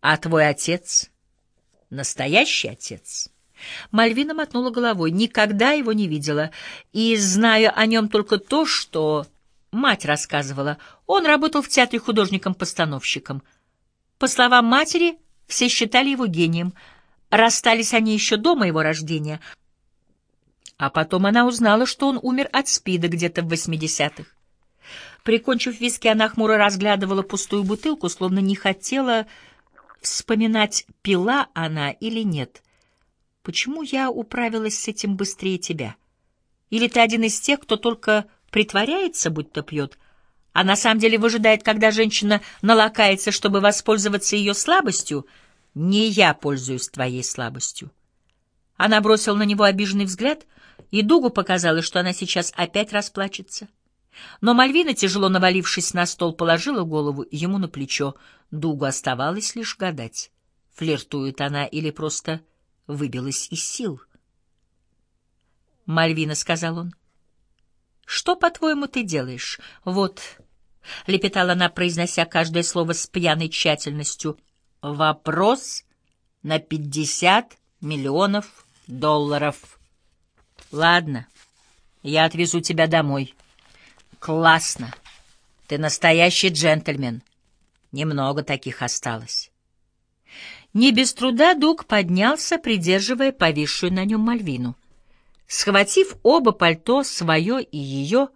А твой отец? Настоящий отец? Мальвина мотнула головой. Никогда его не видела. И знаю о нем только то, что мать рассказывала. Он работал в театре художником-постановщиком. По словам матери, все считали его гением. Расстались они еще до моего рождения. А потом она узнала, что он умер от СПИДа где-то в восьмидесятых. Прикончив виски, она хмуро разглядывала пустую бутылку, словно не хотела вспоминать, пила она или нет. Почему я управилась с этим быстрее тебя? Или ты один из тех, кто только притворяется, будто пьет, а на самом деле выжидает, когда женщина налакается, чтобы воспользоваться ее слабостью? Не я пользуюсь твоей слабостью. Она бросила на него обиженный взгляд, и Дугу показалось, что она сейчас опять расплачется. Но Мальвина, тяжело навалившись на стол, положила голову ему на плечо. Дугу оставалось лишь гадать, флиртует она или просто выбилась из сил. «Мальвина», — сказал он, — «что, по-твоему, ты делаешь?» «Вот», — лепетала она, произнося каждое слово с пьяной тщательностью, — «вопрос на пятьдесят миллионов долларов». «Ладно, я отвезу тебя домой». «Классно! Ты настоящий джентльмен. Немного таких осталось». Не без труда Дуг поднялся, придерживая повисшую на нем Мальвину. Схватив оба пальто, свое и ее,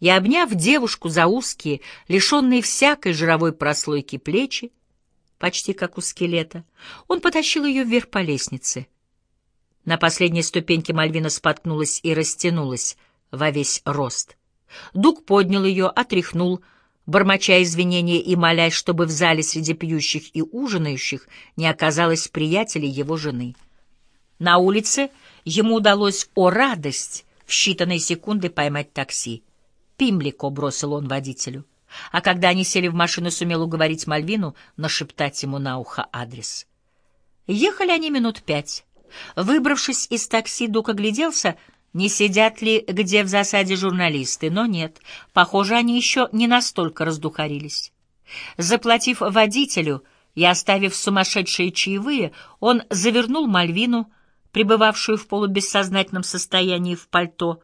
и обняв девушку за узкие, лишенные всякой жировой прослойки плечи, почти как у скелета, он потащил ее вверх по лестнице. На последней ступеньке Мальвина споткнулась и растянулась во весь рост. Дуг поднял ее, отряхнул, бормоча извинения и молясь, чтобы в зале среди пьющих и ужинающих не оказалось приятелей его жены. На улице ему удалось, о радость, в считанные секунды поймать такси. «Пимлико», — бросил он водителю. А когда они сели в машину, сумел уговорить Мальвину нашептать ему на ухо адрес. Ехали они минут пять. Выбравшись из такси, Дук огляделся — не сидят ли где в засаде журналисты, но нет. Похоже, они еще не настолько раздухарились. Заплатив водителю и оставив сумасшедшие чаевые, он завернул Мальвину, пребывавшую в полубессознательном состоянии в пальто,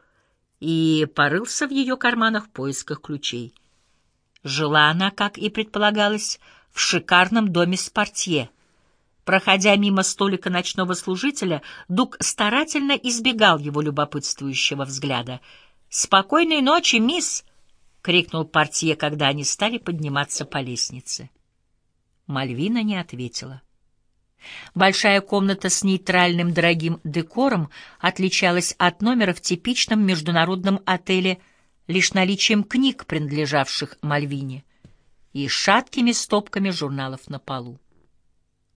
и порылся в ее карманах в поисках ключей. Жила она, как и предполагалось, в шикарном доме с портье — Проходя мимо столика ночного служителя, Дуг старательно избегал его любопытствующего взгляда. «Спокойной ночи, мисс!» — крикнул портье, когда они стали подниматься по лестнице. Мальвина не ответила. Большая комната с нейтральным дорогим декором отличалась от номера в типичном международном отеле лишь наличием книг, принадлежавших Мальвине, и шаткими стопками журналов на полу.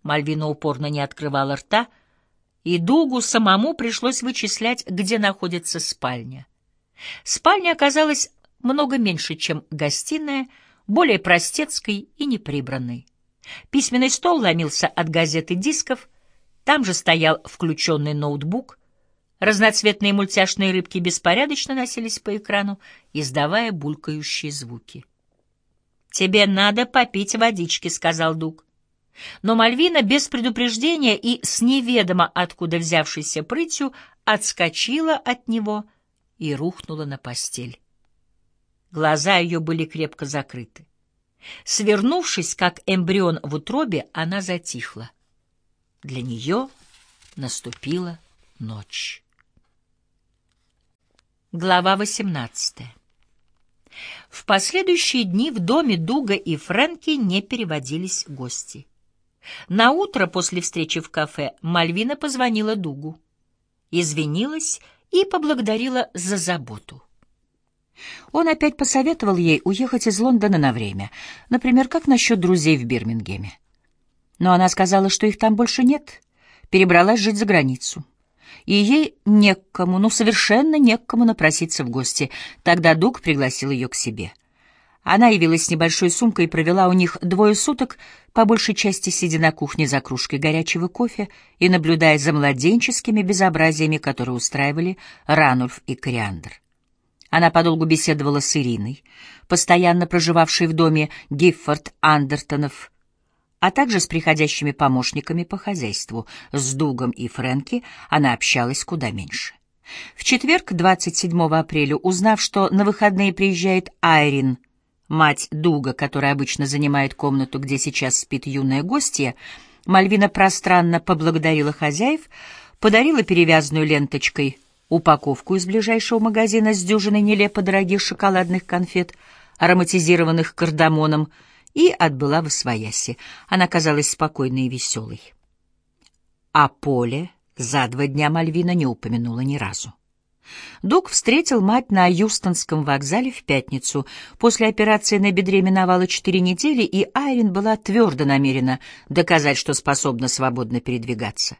Мальвина упорно не открывала рта, и Дугу самому пришлось вычислять, где находится спальня. Спальня оказалась много меньше, чем гостиная, более простецкой и неприбранной. Письменный стол ломился от газеты дисков, там же стоял включенный ноутбук, разноцветные мультяшные рыбки беспорядочно носились по экрану, издавая булькающие звуки. «Тебе надо попить водички», — сказал Дуг. Но Мальвина без предупреждения и с неведомо откуда взявшейся прытью отскочила от него и рухнула на постель. Глаза ее были крепко закрыты. Свернувшись, как эмбрион в утробе, она затихла. Для нее наступила ночь. Глава восемнадцатая. В последующие дни в доме Дуга и Фрэнки не переводились гости. На утро после встречи в кафе Мальвина позвонила Дугу, извинилась и поблагодарила за заботу. Он опять посоветовал ей уехать из Лондона на время, например, как насчет друзей в Бирмингеме. Но она сказала, что их там больше нет, перебралась жить за границу. И ей некому, ну совершенно некому напроситься в гости. Тогда Дуг пригласил ее к себе. Она явилась с небольшой сумкой и провела у них двое суток, по большей части сидя на кухне за кружкой горячего кофе и наблюдая за младенческими безобразиями, которые устраивали Ранульф и Кориандр. Она подолгу беседовала с Ириной, постоянно проживавшей в доме Гиффорд Андертонов, а также с приходящими помощниками по хозяйству. С Дугом и Фрэнки она общалась куда меньше. В четверг, 27 апреля, узнав, что на выходные приезжает Айрин, мать Дуга, которая обычно занимает комнату, где сейчас спит юная гостья, Мальвина пространно поблагодарила хозяев, подарила перевязанную ленточкой упаковку из ближайшего магазина с дюжиной нелепо дорогих шоколадных конфет, ароматизированных кардамоном, и отбыла в Освояси. Она казалась спокойной и веселой. А поле за два дня Мальвина не упомянула ни разу. Дуг встретил мать на Юстонском вокзале в пятницу. После операции на бедре миновало четыре недели, и Айрин была твердо намерена доказать, что способна свободно передвигаться.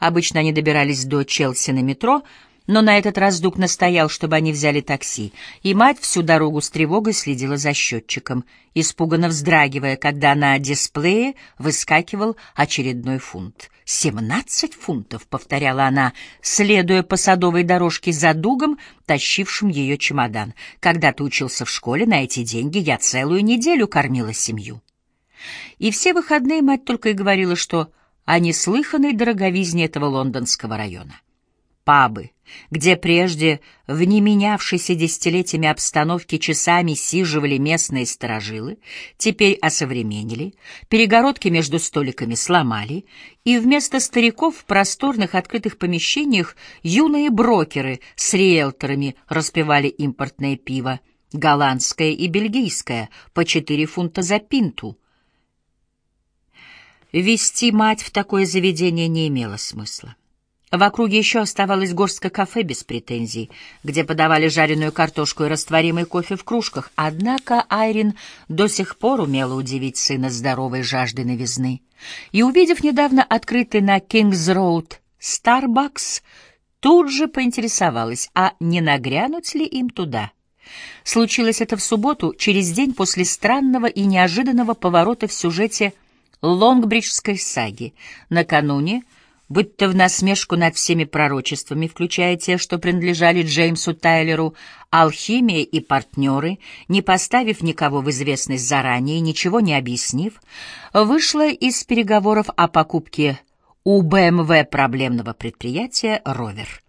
Обычно они добирались до Челси на метро, но на этот раз Дуг настоял, чтобы они взяли такси, и мать всю дорогу с тревогой следила за счетчиком, испуганно вздрагивая, когда на дисплее выскакивал очередной фунт. «Семнадцать фунтов», — повторяла она, следуя по садовой дорожке за Дугом, тащившим ее чемодан. «Когда ты учился в школе, на эти деньги я целую неделю кормила семью». И все выходные мать только и говорила, что о неслыханной дороговизне этого лондонского района пабы, где прежде в не менявшейся десятилетиями обстановке часами сиживали местные сторожилы, теперь осовременили, перегородки между столиками сломали, и вместо стариков в просторных открытых помещениях юные брокеры с риэлторами распивали импортное пиво, голландское и бельгийское, по четыре фунта за пинту. Вести мать в такое заведение не имело смысла. В округе еще оставалось горстка кафе без претензий, где подавали жареную картошку и растворимый кофе в кружках, однако Айрин до сих пор умела удивить сына здоровой жаждой новизны. И, увидев недавно открытый на Кингс-Роуд Starbucks, тут же поинтересовалась, а не нагрянуть ли им туда. Случилось это в субботу, через день после странного и неожиданного поворота в сюжете Лонгбриджской саги. Накануне — будто в насмешку над всеми пророчествами, включая те, что принадлежали Джеймсу Тайлеру, алхимия и партнеры, не поставив никого в известность заранее, ничего не объяснив, вышла из переговоров о покупке у БМВ проблемного предприятия «Ровер».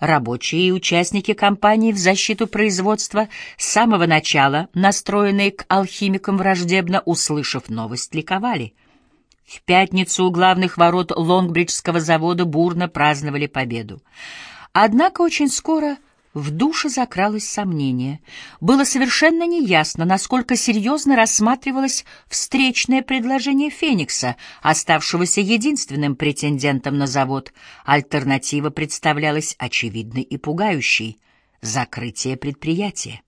Рабочие и участники компании в защиту производства с самого начала, настроенные к алхимикам враждебно, услышав новость, ликовали — в пятницу у главных ворот Лонгбриджского завода бурно праздновали победу. Однако очень скоро в душе закралось сомнение. Было совершенно неясно, насколько серьезно рассматривалось встречное предложение Феникса, оставшегося единственным претендентом на завод. Альтернатива представлялась очевидной и пугающей — закрытие предприятия.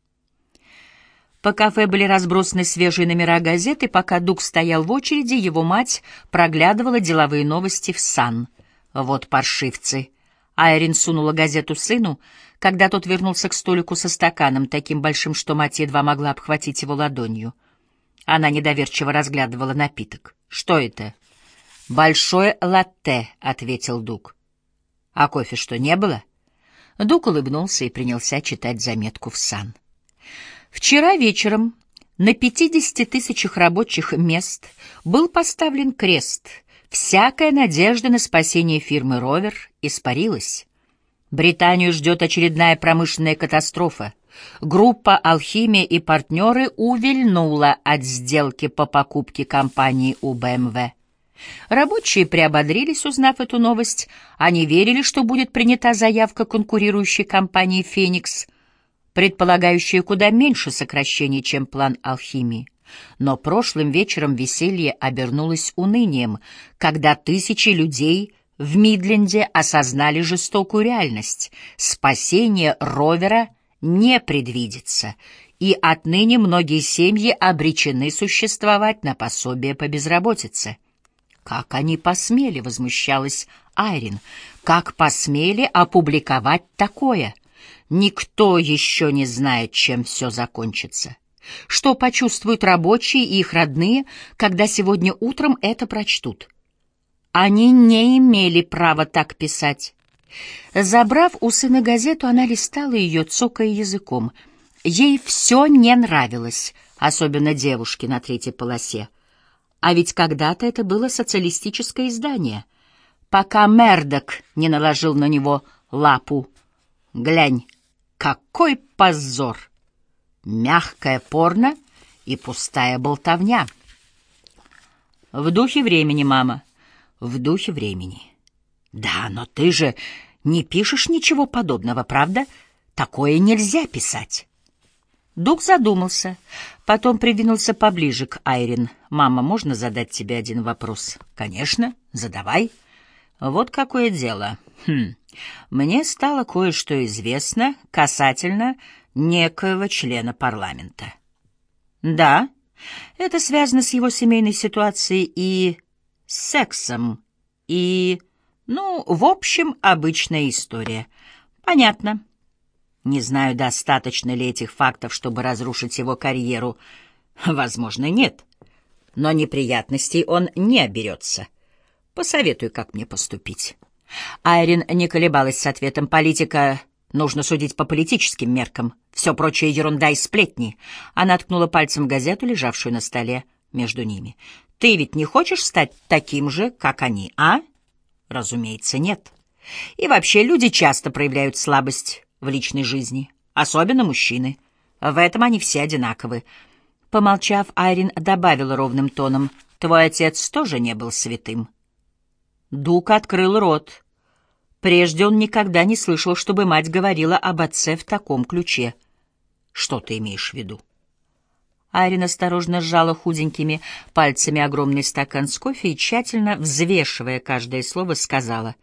По кафе были разбросаны свежие номера газеты, пока Дуг стоял в очереди, его мать проглядывала деловые новости в сан. Вот паршивцы. Айрин сунула газету сыну, когда тот вернулся к столику со стаканом, таким большим, что мать едва могла обхватить его ладонью. Она недоверчиво разглядывала напиток. «Что это?» «Большое латте», — ответил Дуг. «А кофе что, не было?» Дуг улыбнулся и принялся читать заметку в сан. Вчера вечером на 50 тысячах рабочих мест был поставлен крест. Всякая надежда на спасение фирмы «Ровер» испарилась. Британию ждет очередная промышленная катастрофа. Группа «Алхимия» и партнеры увильнула от сделки по покупке компании у БМВ. Рабочие приободрились, узнав эту новость. Они верили, что будет принята заявка конкурирующей компании «Феникс», предполагающее куда меньше сокращений, чем план алхимии. Но прошлым вечером веселье обернулось унынием, когда тысячи людей в Мидленде осознали жестокую реальность. Спасение ровера не предвидится, и отныне многие семьи обречены существовать на пособие по безработице. «Как они посмели?» — возмущалась Айрин. «Как посмели опубликовать такое?» Никто еще не знает, чем все закончится. Что почувствуют рабочие и их родные, когда сегодня утром это прочтут? Они не имели права так писать. Забрав у сына газету, она листала ее, цокая языком. Ей все не нравилось, особенно девушке на третьей полосе. А ведь когда-то это было социалистическое издание, пока Мердок не наложил на него лапу. Глянь, какой позор! Мягкое порно и пустая болтовня. В духе времени, мама, в духе времени. Да, но ты же не пишешь ничего подобного, правда? Такое нельзя писать. Дух задумался, потом придвинулся поближе к Айрин. «Мама, можно задать тебе один вопрос?» «Конечно, задавай». «Вот какое дело. Хм. Мне стало кое-что известно касательно некоего члена парламента». «Да, это связано с его семейной ситуацией и сексом, и, ну, в общем, обычная история. Понятно». Не знаю, достаточно ли этих фактов, чтобы разрушить его карьеру. Возможно, нет. Но неприятностей он не оберется. Посоветуй, как мне поступить. Айрин не колебалась с ответом. Политика нужно судить по политическим меркам. Все прочее ерунда и сплетни. Она ткнула пальцем газету, лежавшую на столе между ними. Ты ведь не хочешь стать таким же, как они, а? Разумеется, нет. И вообще люди часто проявляют слабость в личной жизни, особенно мужчины. В этом они все одинаковы. Помолчав, Айрин добавила ровным тоном, «Твой отец тоже не был святым». Дук открыл рот. Прежде он никогда не слышал, чтобы мать говорила об отце в таком ключе. «Что ты имеешь в виду?» Айрин осторожно сжала худенькими пальцами огромный стакан с кофе и, тщательно взвешивая каждое слово, сказала,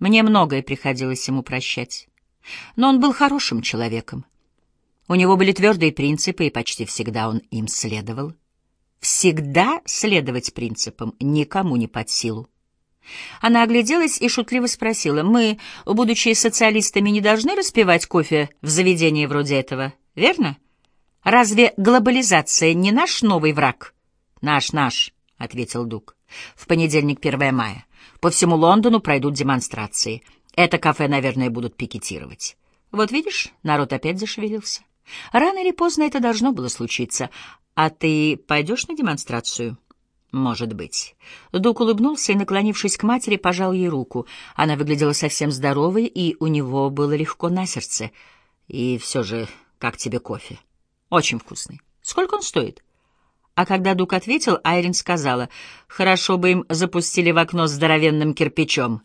«Мне многое приходилось ему прощать. Но он был хорошим человеком. У него были твердые принципы, и почти всегда он им следовал. Всегда следовать принципам никому не под силу. Она огляделась и шутливо спросила, «Мы, будучи социалистами, не должны распивать кофе в заведении вроде этого, верно? Разве глобализация не наш новый враг?» «Наш, наш», — ответил Дук. «В понедельник, 1 мая. По всему Лондону пройдут демонстрации. Это кафе, наверное, будут пикетировать. Вот видишь, народ опять зашевелился. Рано или поздно это должно было случиться. А ты пойдешь на демонстрацию? Может быть. Дук улыбнулся и, наклонившись к матери, пожал ей руку. Она выглядела совсем здоровой, и у него было легко на сердце. И все же, как тебе кофе? Очень вкусный. Сколько он стоит? А когда Дук ответил, Айрин сказала, «Хорошо бы им запустили в окно здоровенным кирпичом».